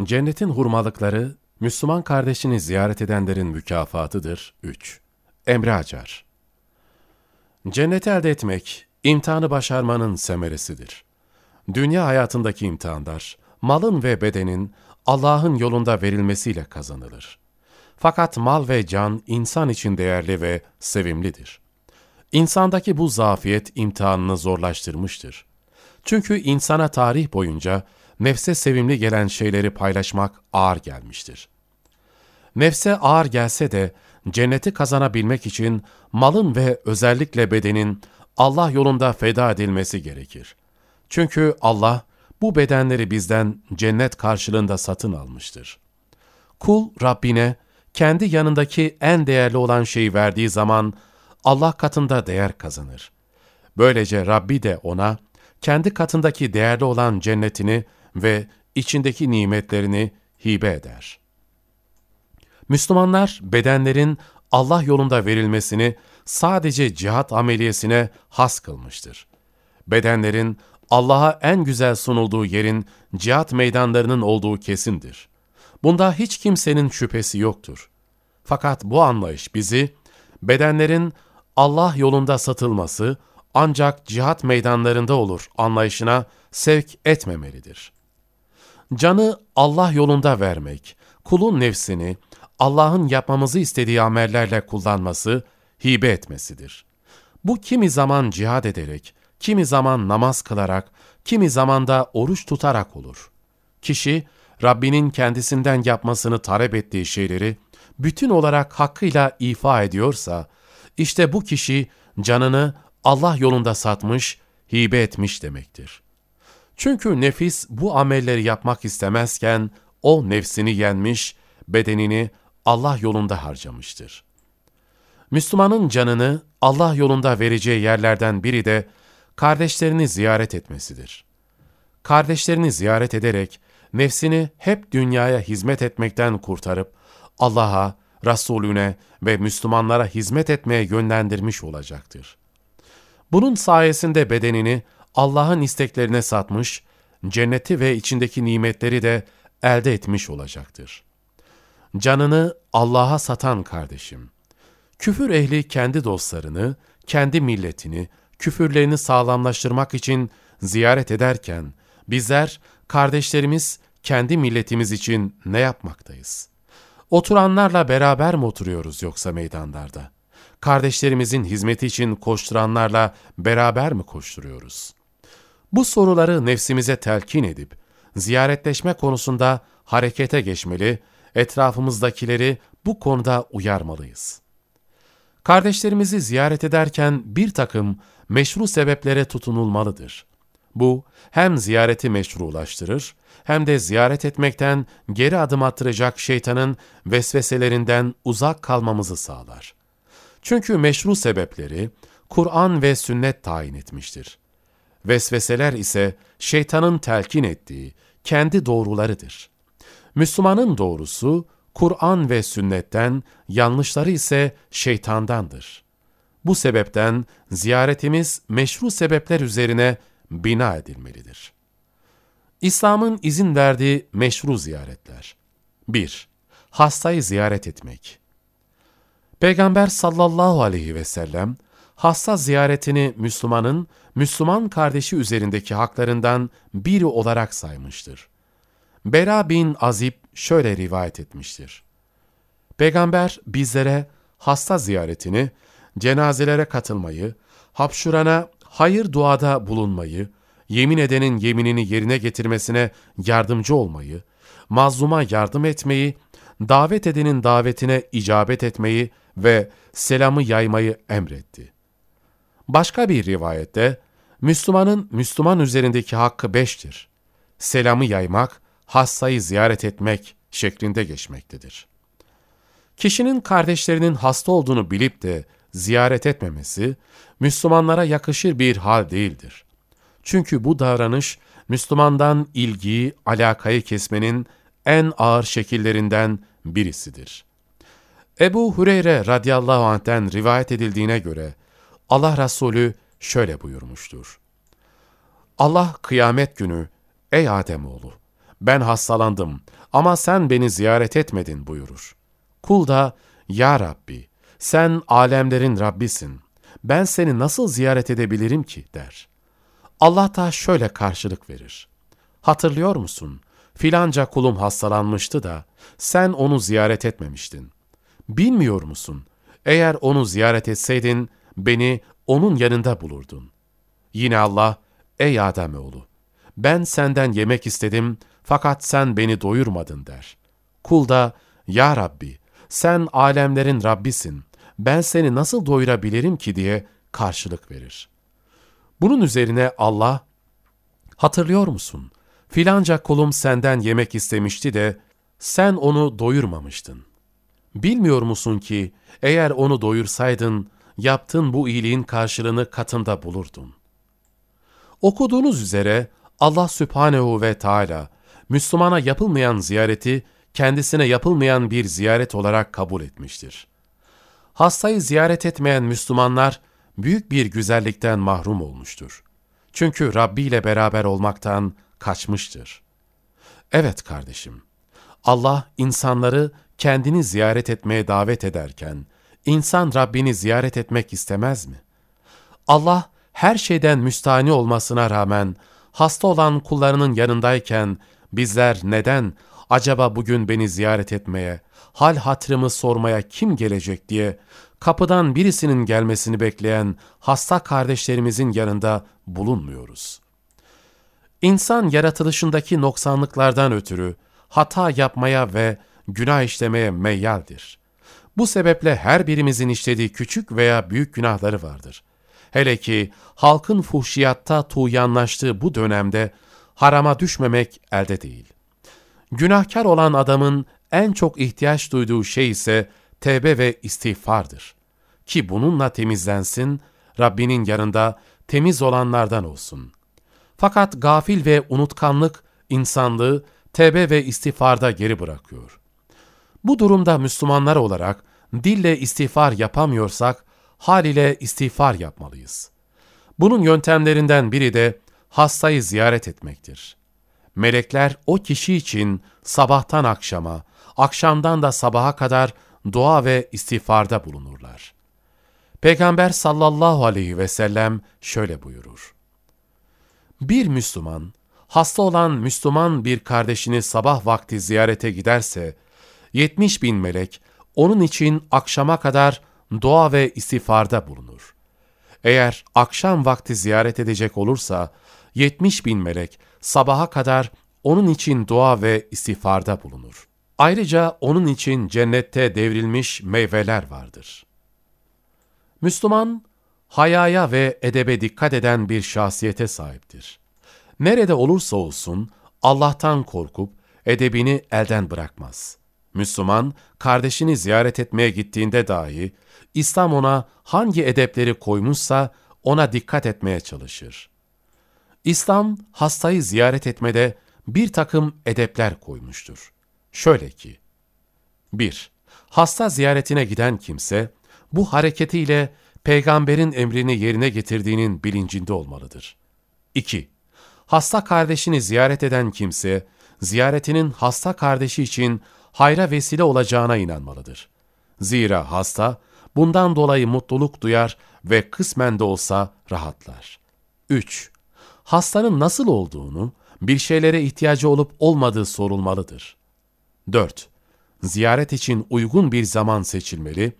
Cennetin hurmalıkları, Müslüman kardeşini ziyaret edenlerin mükafatıdır. 3. Emre Acar Cenneti elde etmek, imtihanı başarmanın semeresidir. Dünya hayatındaki imtihanlar, malın ve bedenin Allah'ın yolunda verilmesiyle kazanılır. Fakat mal ve can insan için değerli ve sevimlidir. İnsandaki bu zafiyet imtihanını zorlaştırmıştır. Çünkü insana tarih boyunca nefse sevimli gelen şeyleri paylaşmak ağır gelmiştir. Nefse ağır gelse de cenneti kazanabilmek için malın ve özellikle bedenin Allah yolunda feda edilmesi gerekir. Çünkü Allah bu bedenleri bizden cennet karşılığında satın almıştır. Kul Rabbine kendi yanındaki en değerli olan şeyi verdiği zaman Allah katında değer kazanır. Böylece Rabbi de ona kendi katındaki değerli olan cennetini ve içindeki nimetlerini hibe eder. Müslümanlar bedenlerin Allah yolunda verilmesini sadece cihat ameliyesine has kılmıştır. Bedenlerin Allah'a en güzel sunulduğu yerin cihat meydanlarının olduğu kesindir. Bunda hiç kimsenin şüphesi yoktur. Fakat bu anlayış bizi bedenlerin Allah yolunda satılması ancak cihat meydanlarında olur anlayışına sevk etmemelidir. Canı Allah yolunda vermek, kulun nefsini Allah'ın yapmamızı istediği amellerle kullanması, hibe etmesidir. Bu kimi zaman cihad ederek, kimi zaman namaz kılarak, kimi zaman da oruç tutarak olur. Kişi, Rabbinin kendisinden yapmasını talep ettiği şeyleri bütün olarak hakkıyla ifa ediyorsa, işte bu kişi canını Allah yolunda satmış, hibe etmiş demektir. Çünkü nefis bu amelleri yapmak istemezken, o nefsini yenmiş, bedenini Allah yolunda harcamıştır. Müslümanın canını Allah yolunda vereceği yerlerden biri de kardeşlerini ziyaret etmesidir. Kardeşlerini ziyaret ederek nefsini hep dünyaya hizmet etmekten kurtarıp Allah'a, Resulüne ve Müslümanlara hizmet etmeye yönlendirmiş olacaktır. Bunun sayesinde bedenini Allah'ın isteklerine satmış, cenneti ve içindeki nimetleri de elde etmiş olacaktır. Canını Allah'a satan kardeşim, küfür ehli kendi dostlarını, kendi milletini, küfürlerini sağlamlaştırmak için ziyaret ederken, bizler, kardeşlerimiz, kendi milletimiz için ne yapmaktayız? Oturanlarla beraber mi oturuyoruz yoksa meydanlarda? Kardeşlerimizin hizmeti için koşturanlarla beraber mi koşturuyoruz? Bu soruları nefsimize telkin edip, ziyaretleşme konusunda harekete geçmeli, etrafımızdakileri bu konuda uyarmalıyız. Kardeşlerimizi ziyaret ederken bir takım meşru sebeplere tutunulmalıdır. Bu hem ziyareti meşrulaştırır hem de ziyaret etmekten geri adım attıracak şeytanın vesveselerinden uzak kalmamızı sağlar. Çünkü meşru sebepleri Kur'an ve sünnet tayin etmiştir. Vesveseler ise şeytanın telkin ettiği kendi doğrularıdır. Müslümanın doğrusu Kur'an ve sünnetten, yanlışları ise şeytandandır. Bu sebepten ziyaretimiz meşru sebepler üzerine bina edilmelidir. İslam'ın izin verdiği meşru ziyaretler. 1. Hastayı ziyaret etmek. Peygamber sallallahu aleyhi ve sellem, hasta ziyaretini Müslümanın, Müslüman kardeşi üzerindeki haklarından biri olarak saymıştır. Bera bin Azib şöyle rivayet etmiştir. Peygamber bizlere hasta ziyaretini, cenazelere katılmayı, hapşurana hayır duada bulunmayı, yemin edenin yeminini yerine getirmesine yardımcı olmayı, mazluma yardım etmeyi, davet edenin davetine icabet etmeyi ve selamı yaymayı emretti. Başka bir rivayette, Müslümanın Müslüman üzerindeki hakkı beştir. Selamı yaymak, hastayı ziyaret etmek şeklinde geçmektedir. Kişinin kardeşlerinin hasta olduğunu bilip de ziyaret etmemesi, Müslümanlara yakışır bir hal değildir. Çünkü bu davranış, Müslümandan ilgiyi, alakayı kesmenin en ağır şekillerinden birisidir. Ebu Hureyre radıyallahu anh'ten rivayet edildiğine göre, Allah Resulü şöyle buyurmuştur. Allah kıyamet günü, ey Ademoğlu, ben hastalandım ama sen beni ziyaret etmedin buyurur. Kul da, Ya Rabbi, sen alemlerin Rabbisin, ben seni nasıl ziyaret edebilirim ki der. Allah da şöyle karşılık verir. Hatırlıyor musun? Filanca kulum hastalanmıştı da sen onu ziyaret etmemiştin. Bilmiyor musun? Eğer onu ziyaret etseydin beni onun yanında bulurdun. Yine Allah, ey Ademoğlu, ben senden yemek istedim fakat sen beni doyurmadın der. Kul da, ya Rabbi, sen alemlerin Rabbisin, ben seni nasıl doyurabilirim ki diye karşılık verir. Bunun üzerine Allah, hatırlıyor musun? Filanca kulum senden yemek istemişti de sen onu doyurmamıştın. Bilmiyor musun ki eğer onu doyursaydın yaptığın bu iyiliğin karşılığını katında bulurdun. Okuduğunuz üzere Allah Sübhanehu ve Teala Müslümana yapılmayan ziyareti kendisine yapılmayan bir ziyaret olarak kabul etmiştir. Hastayı ziyaret etmeyen Müslümanlar büyük bir güzellikten mahrum olmuştur. Çünkü Rabbi ile beraber olmaktan kaçmıştır. Evet kardeşim, Allah insanları kendini ziyaret etmeye davet ederken, insan Rabbini ziyaret etmek istemez mi? Allah her şeyden müstahni olmasına rağmen, hasta olan kullarının yanındayken, bizler neden, acaba bugün beni ziyaret etmeye, hal hatırımı sormaya kim gelecek diye, kapıdan birisinin gelmesini bekleyen hasta kardeşlerimizin yanında bulunmuyoruz. İnsan yaratılışındaki noksanlıklardan ötürü hata yapmaya ve günah işlemeye meyyaldir. Bu sebeple her birimizin işlediği küçük veya büyük günahları vardır. Hele ki halkın fuhşiyatta tuğyanlaştığı bu dönemde harama düşmemek elde değil. Günahkar olan adamın en çok ihtiyaç duyduğu şey ise tevbe ve istiğfardır. Ki bununla temizlensin, Rabbinin yanında temiz olanlardan olsun. Fakat gafil ve unutkanlık insanlığı tevbe ve istiğfarda geri bırakıyor. Bu durumda Müslümanlar olarak dille istiğfar yapamıyorsak, hal ile istiğfar yapmalıyız. Bunun yöntemlerinden biri de hastayı ziyaret etmektir. Melekler o kişi için sabahtan akşama, akşamdan da sabaha kadar dua ve istiğfarda bulunurlar. Peygamber sallallahu aleyhi ve sellem şöyle buyurur. Bir Müslüman, hasta olan Müslüman bir kardeşini sabah vakti ziyarete giderse, 70 bin melek onun için akşama kadar dua ve istiğfarda bulunur. Eğer akşam vakti ziyaret edecek olursa, 70 bin melek sabaha kadar onun için dua ve istiğfarda bulunur. Ayrıca onun için cennette devrilmiş meyveler vardır. Müslüman, hayaya ve edebe dikkat eden bir şahsiyete sahiptir. Nerede olursa olsun Allah'tan korkup edebini elden bırakmaz. Müslüman, kardeşini ziyaret etmeye gittiğinde dahi, İslam ona hangi edepleri koymuşsa ona dikkat etmeye çalışır. İslam, hastayı ziyaret etmede bir takım edepler koymuştur. Şöyle ki, 1. Hasta ziyaretine giden kimse, bu hareketiyle peygamberin emrini yerine getirdiğinin bilincinde olmalıdır. 2. Hasta kardeşini ziyaret eden kimse, ziyaretinin hasta kardeşi için hayra vesile olacağına inanmalıdır. Zira hasta, bundan dolayı mutluluk duyar ve kısmen de olsa rahatlar. 3. Hastanın nasıl olduğunu, bir şeylere ihtiyacı olup olmadığı sorulmalıdır. 4. Ziyaret için uygun bir zaman seçilmeli,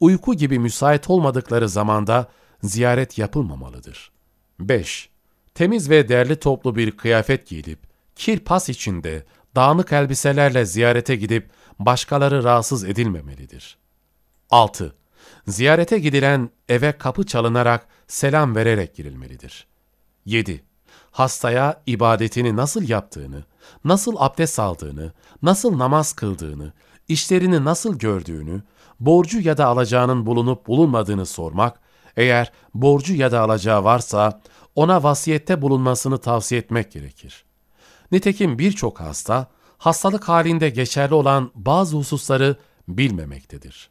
uyku gibi müsait olmadıkları zamanda ziyaret yapılmamalıdır. 5. Temiz ve değerli toplu bir kıyafet giyilip, kir pas içinde, dağınık elbiselerle ziyarete gidip başkaları rahatsız edilmemelidir. 6. Ziyarete gidilen eve kapı çalınarak selam vererek girilmelidir. 7. Hastaya ibadetini nasıl yaptığını, nasıl abdest aldığını, nasıl namaz kıldığını, işlerini nasıl gördüğünü, borcu ya da alacağının bulunup bulunmadığını sormak, eğer borcu ya da alacağı varsa ona vasiyette bulunmasını tavsiye etmek gerekir. Nitekim birçok hasta, hastalık halinde geçerli olan bazı hususları bilmemektedir.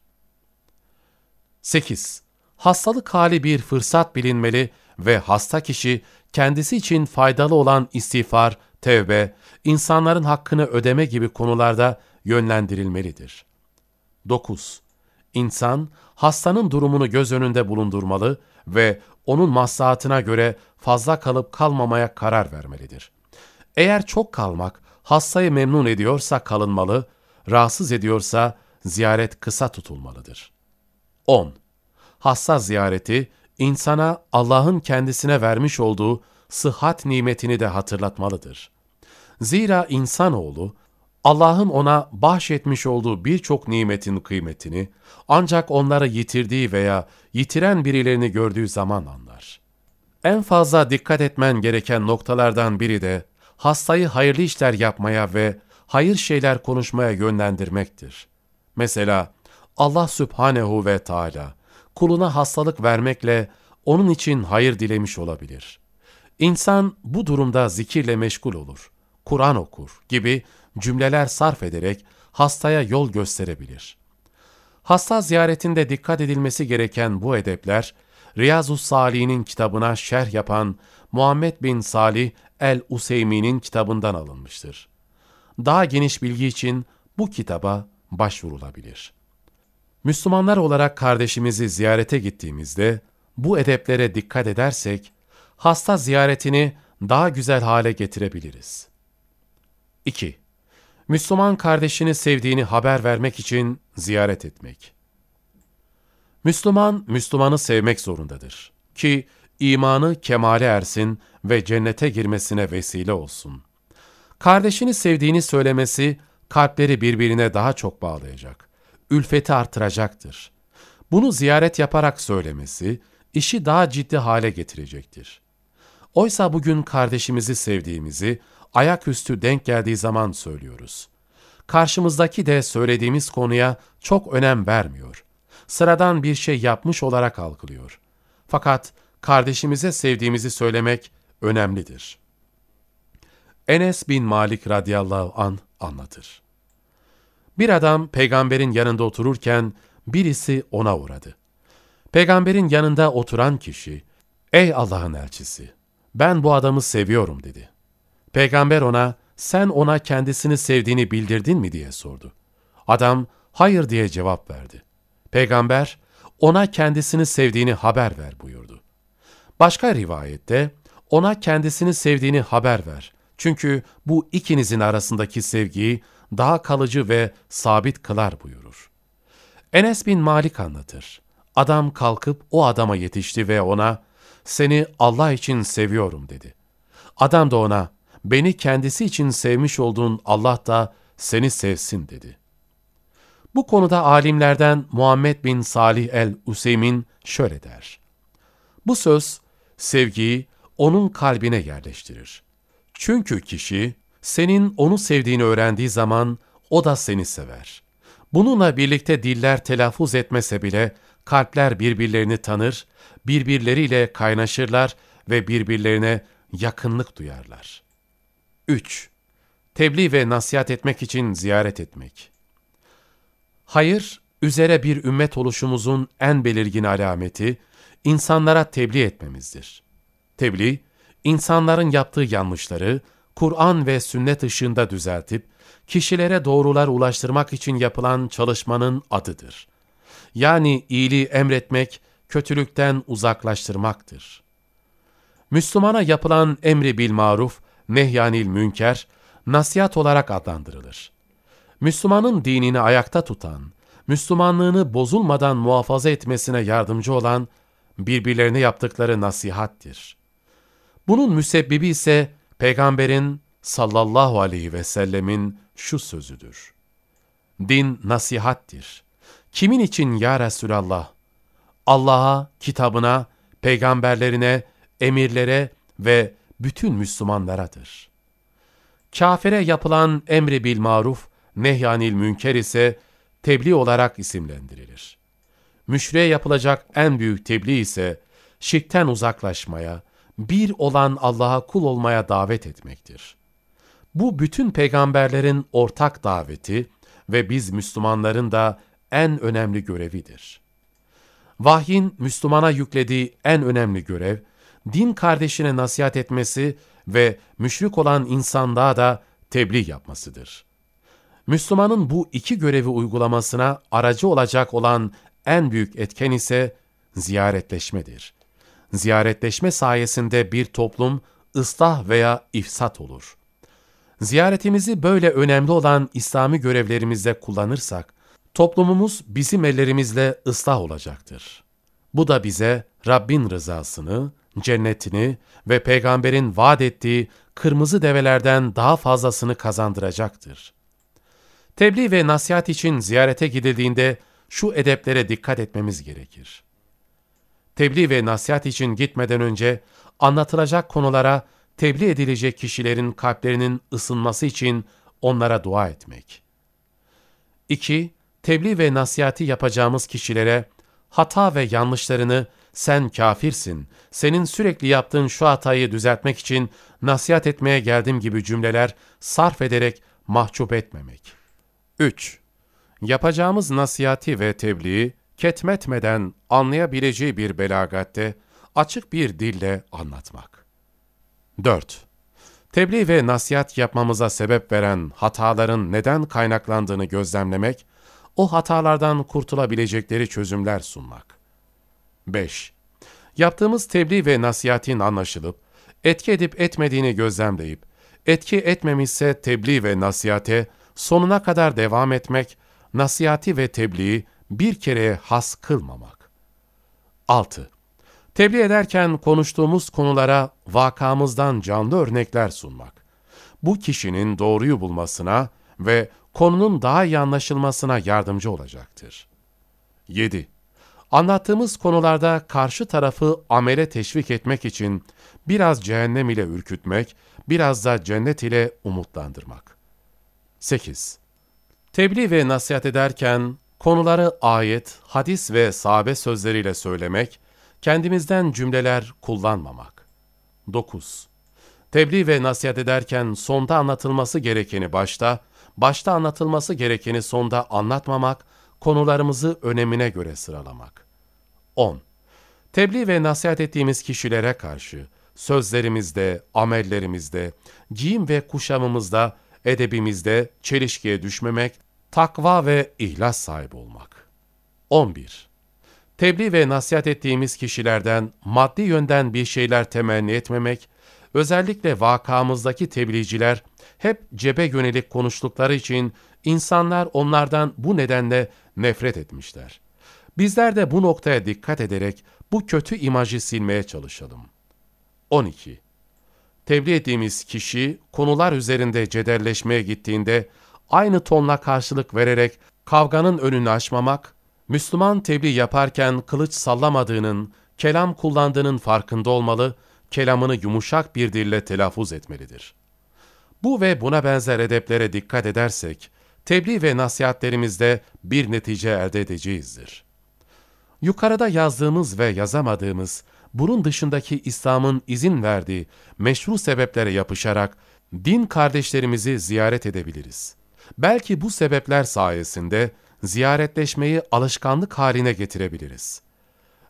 8. Hastalık hali bir fırsat bilinmeli ve hasta kişi kendisi için faydalı olan istiğfar, tevbe, insanların hakkını ödeme gibi konularda yönlendirilmelidir. 9. İnsan, hastanın durumunu göz önünde bulundurmalı ve onun maslahatına göre fazla kalıp kalmamaya karar vermelidir. Eğer çok kalmak hastayı memnun ediyorsa kalınmalı, rahatsız ediyorsa ziyaret kısa tutulmalıdır. 10. Hasta ziyareti, insana Allah'ın kendisine vermiş olduğu sıhhat nimetini de hatırlatmalıdır. Zira insanoğlu, Allah'ın ona bahşetmiş olduğu birçok nimetin kıymetini ancak onları yitirdiği veya yitiren birilerini gördüğü zaman anlar. En fazla dikkat etmen gereken noktalardan biri de hastayı hayırlı işler yapmaya ve hayır şeyler konuşmaya yönlendirmektir. Mesela Allah Sübhanehu ve Teala kuluna hastalık vermekle onun için hayır dilemiş olabilir. İnsan bu durumda zikirle meşgul olur, Kur'an okur gibi cümleler sarf ederek hastaya yol gösterebilir. Hasta ziyaretinde dikkat edilmesi gereken bu edepler, Riyazu Salih'in kitabına şerh yapan Muhammed bin Salih el-Useymi'nin kitabından alınmıştır. Daha geniş bilgi için bu kitaba başvurulabilir. Müslümanlar olarak kardeşimizi ziyarete gittiğimizde bu edeplere dikkat edersek, hasta ziyaretini daha güzel hale getirebiliriz. 2. Müslüman kardeşini sevdiğini haber vermek için ziyaret etmek. Müslüman, Müslümanı sevmek zorundadır ki imanı kemale ersin ve cennete girmesine vesile olsun. Kardeşini sevdiğini söylemesi, kalpleri birbirine daha çok bağlayacak, ülfeti artıracaktır. Bunu ziyaret yaparak söylemesi, işi daha ciddi hale getirecektir. Oysa bugün kardeşimizi sevdiğimizi, ayaküstü denk geldiği zaman söylüyoruz. Karşımızdaki de söylediğimiz konuya çok önem vermiyor. Sıradan bir şey yapmış olarak algılıyor. Fakat kardeşimize sevdiğimizi söylemek önemlidir. Enes bin Malik radıyallahu an anlatır. Bir adam peygamberin yanında otururken birisi ona uğradı. Peygamberin yanında oturan kişi, ''Ey Allah'ın elçisi, ben bu adamı seviyorum.'' dedi. Peygamber ona, ''Sen ona kendisini sevdiğini bildirdin mi?'' diye sordu. Adam, ''Hayır.'' diye cevap verdi. Peygamber, ona kendisini sevdiğini haber ver buyurdu. Başka rivayette, ona kendisini sevdiğini haber ver. Çünkü bu ikinizin arasındaki sevgiyi daha kalıcı ve sabit kılar buyurur. Enes bin Malik anlatır. Adam kalkıp o adama yetişti ve ona, seni Allah için seviyorum dedi. Adam da ona, beni kendisi için sevmiş olduğun Allah da seni sevsin dedi. Bu konuda alimlerden Muhammed bin Salih el-Useymin şöyle der. Bu söz, sevgiyi onun kalbine yerleştirir. Çünkü kişi, senin onu sevdiğini öğrendiği zaman o da seni sever. Bununla birlikte diller telaffuz etmese bile kalpler birbirlerini tanır, birbirleriyle kaynaşırlar ve birbirlerine yakınlık duyarlar. 3. Tebliğ ve nasihat etmek için ziyaret etmek. Hayır, üzere bir ümmet oluşumuzun en belirgin alameti, insanlara tebliğ etmemizdir. Tebliğ, insanların yaptığı yanlışları, Kur'an ve sünnet ışığında düzeltip, kişilere doğrular ulaştırmak için yapılan çalışmanın adıdır. Yani iyiliği emretmek, kötülükten uzaklaştırmaktır. Müslümana yapılan emri bil maruf, nehyanil münker, nasihat olarak adlandırılır. Müslümanın dinini ayakta tutan, Müslümanlığını bozulmadan muhafaza etmesine yardımcı olan, birbirlerine yaptıkları nasihattir. Bunun müsebbibi ise Peygamberin sallallahu aleyhi ve sellemin şu sözüdür. Din nasihattir. Kimin için ya Resulallah? Allah'a, kitabına, peygamberlerine, emirlere ve bütün Müslümanlaradır. Kafire yapılan emri bil maruf, nehyanil münker ise tebliğ olarak isimlendirilir. Müşriye yapılacak en büyük tebliğ ise şirkten uzaklaşmaya, bir olan Allah'a kul olmaya davet etmektir. Bu bütün peygamberlerin ortak daveti ve biz Müslümanların da en önemli görevidir. Vahyin Müslümana yüklediği en önemli görev, din kardeşine nasihat etmesi ve müşrik olan insanlığa da tebliğ yapmasıdır. Müslümanın bu iki görevi uygulamasına aracı olacak olan en büyük etken ise ziyaretleşmedir. Ziyaretleşme sayesinde bir toplum ıslah veya ifsat olur. Ziyaretimizi böyle önemli olan İslami görevlerimizde kullanırsak, toplumumuz bizim ellerimizle ıslah olacaktır. Bu da bize Rabbin rızasını, cennetini ve peygamberin vaat ettiği kırmızı develerden daha fazlasını kazandıracaktır. Tebliğ ve nasihat için ziyarete gidildiğinde şu edeplere dikkat etmemiz gerekir. Tebliğ ve nasihat için gitmeden önce anlatılacak konulara tebliğ edilecek kişilerin kalplerinin ısınması için onlara dua etmek. 2. Tebliğ ve nasihati yapacağımız kişilere hata ve yanlışlarını sen kafirsin, senin sürekli yaptığın şu hatayı düzeltmek için nasihat etmeye geldim gibi cümleler sarf ederek mahcup etmemek. 3. Yapacağımız nasihati ve tebliği ketmetmeden anlayabileceği bir belagatte, açık bir dille anlatmak. 4. Tebliğ ve nasihat yapmamıza sebep veren hataların neden kaynaklandığını gözlemlemek, o hatalardan kurtulabilecekleri çözümler sunmak. 5. Yaptığımız tebliğ ve nasihatin anlaşılıp, etki edip etmediğini gözlemleyip, etki etmemişse tebliğ ve nasihate sonuna kadar devam etmek, nasihati ve tebliği bir kereye has kılmamak. 6. Tebliğ ederken konuştuğumuz konulara vakamızdan canlı örnekler sunmak. Bu kişinin doğruyu bulmasına ve konunun daha iyi anlaşılmasına yardımcı olacaktır. 7. Anlattığımız konularda karşı tarafı amele teşvik etmek için biraz cehennem ile ürkütmek, biraz da cennet ile umutlandırmak. 8. Tebliğ ve nasihat ederken konuları ayet, hadis ve sahabe sözleriyle söylemek, kendimizden cümleler kullanmamak. 9. Tebliğ ve nasihat ederken sonda anlatılması gerekeni başta, başta anlatılması gerekeni sonda anlatmamak, konularımızı önemine göre sıralamak. 10. Tebliğ ve nasihat ettiğimiz kişilere karşı sözlerimizde, amellerimizde, giyim ve kuşamımızda, edebimizde çelişkiye düşmemek, takva ve ihlas sahibi olmak. 11. Tebliğ ve nasihat ettiğimiz kişilerden maddi yönden bir şeyler temenni etmemek, özellikle vakamızdaki tebliğciler hep cebe yönelik konuştukları için insanlar onlardan bu nedenle nefret etmişler. Bizler de bu noktaya dikkat ederek bu kötü imajı silmeye çalışalım. 12. Tebliğ ettiğimiz kişi konular üzerinde cedelleşmeye gittiğinde aynı tonla karşılık vererek kavganın önünü açmamak, Müslüman tebliğ yaparken kılıç sallamadığının, kelam kullandığının farkında olmalı, kelamını yumuşak bir dille telaffuz etmelidir. Bu ve buna benzer edeplere dikkat edersek, tebliğ ve nasihatlerimizde bir netice elde edeceğizdir. Yukarıda yazdığımız ve yazamadığımız, bunun dışındaki İslam'ın izin verdiği meşru sebeplere yapışarak din kardeşlerimizi ziyaret edebiliriz. Belki bu sebepler sayesinde ziyaretleşmeyi alışkanlık haline getirebiliriz.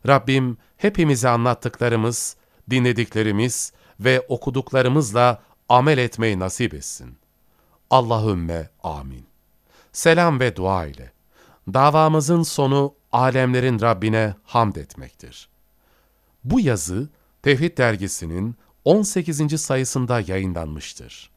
Rabbim hepimize anlattıklarımız, dinlediklerimiz ve okuduklarımızla amel etmeyi nasip etsin. Allahümme amin. Selam ve dua ile. Davamızın sonu alemlerin Rabbine hamd etmektir. Bu yazı Tevhid dergisinin 18. sayısında yayınlanmıştır.